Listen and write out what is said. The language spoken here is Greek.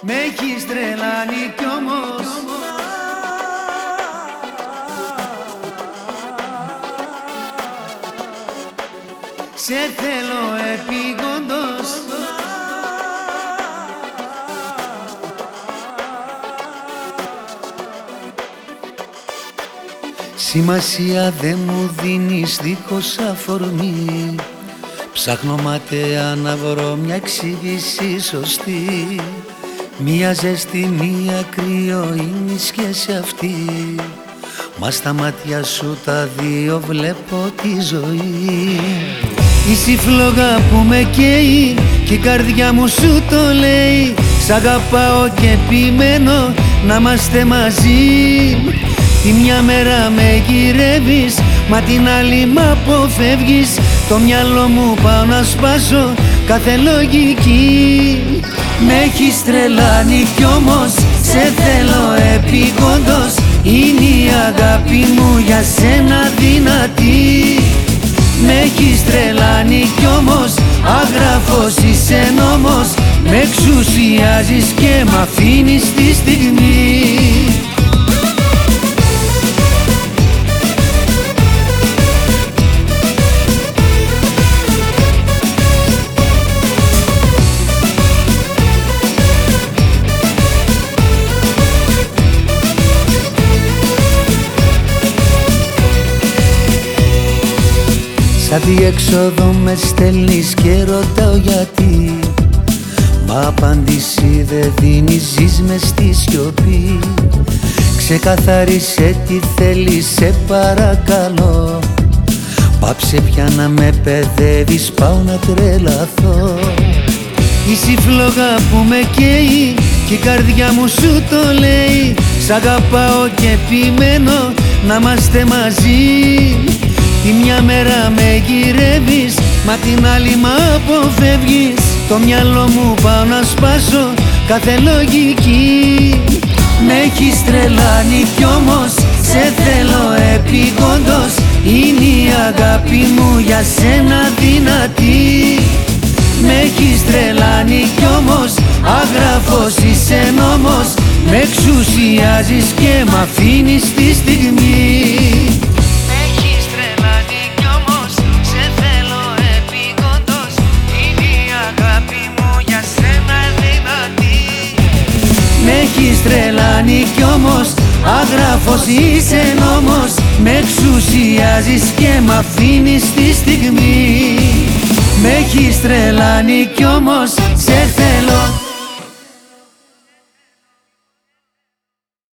Με έχεις τρελάνει κι όμως. Σε θέλω επίγοντος. Σημασία δεν μου δίνεις δίχως αφορμή. Ψάχνω ματέα να βρω μια εξήγηση σωστή Μια ζέστη, μια κρύο είναι η σχέση αυτή. Μα στα μάτια σου τα δύο βλέπω τη ζωή. Είσαι φλόγα που με καίει και η καρδιά μου σου το λέει. Σ' αγαπάω και επιμένω να είμαστε μαζί. Τη μια μέρα με γυρεύεις Μα την άλλη μ' αποφεύγεις. Το μυαλό μου πάω να σπάσω κάθε λογική Με έχεις τρελάνει κι όμως Σε θέλω επίγοντος Είναι η αγάπη μου για σένα δυνατή. Με έχεις τρελάνει κι όμως Αγράφος είσαι νόμος. Με εξουσιάζεις και μ' αφήνεις τη στιγμή Σαν διέξοδο με στέλνεις και ρωτάω γιατί. Μα απάντηση δεν δίνεις, ζεις μες στη σιωπή. Ξεκαθάρισε τι θέλεις, σε παρακαλώ. Πάψε πια να με παιδεύεις, πάω να τρελαθώ. Είσαι η φλόγα που με καίει και η καρδιά μου σου το λέει. Σ' αγαπάω και επιμένω να είμαστε μαζί Τη μια μέρα με γυρεύεις Μα την άλλη μ' αποφεύγεις. Το μυαλό μου πάω να σπάσω κάθε λογική. Με έχεις τρελάνει κι όμως Σε θέλω επίγοντος Είναι η αγάπη μου για σένα δυνατή. Με έχεις τρελάνει κι όμως Αγράφος είσαι νόμος. Με εξουσιάζεις και μ' αφήνεις έχεις τρελάνει κι όμως Αγράφος είσαι νόμος Με εξουσιάζεις και μ' αφήνεις τη στιγμή. Με έχεις τρελάνει κι όμως Σε θέλω